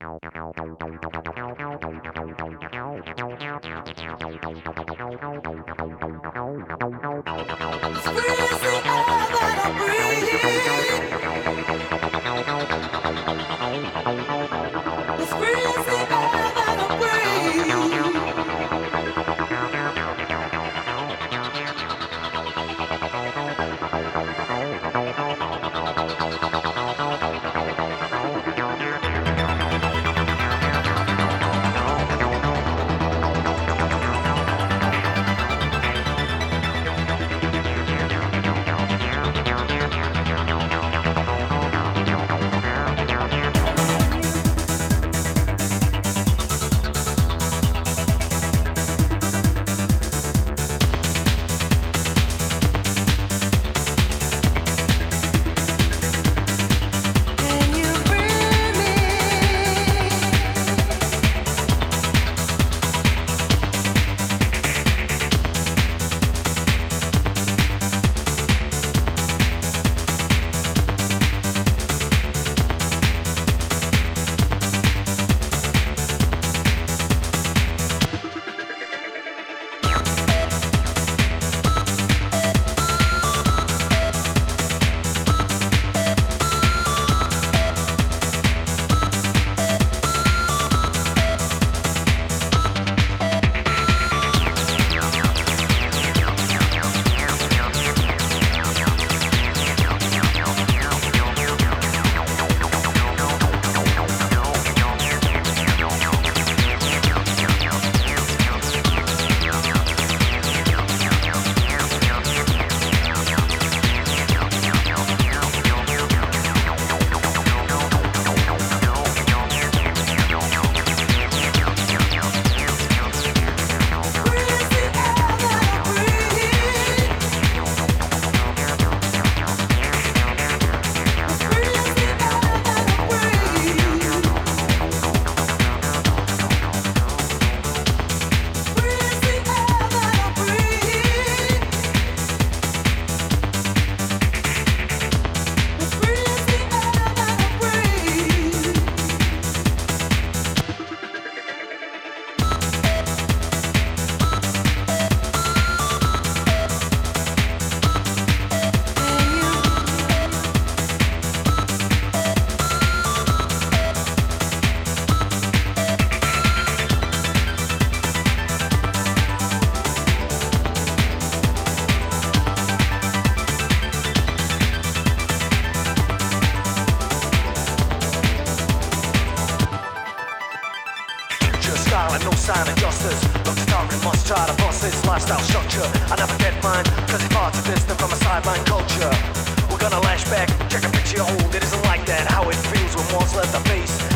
Thank you. Lifestyle structure. I never get mine, cause it's far too distant from a sideline culture. We're gonna lash back, check a picture old, it isn't like that. How it feels when walls left the face.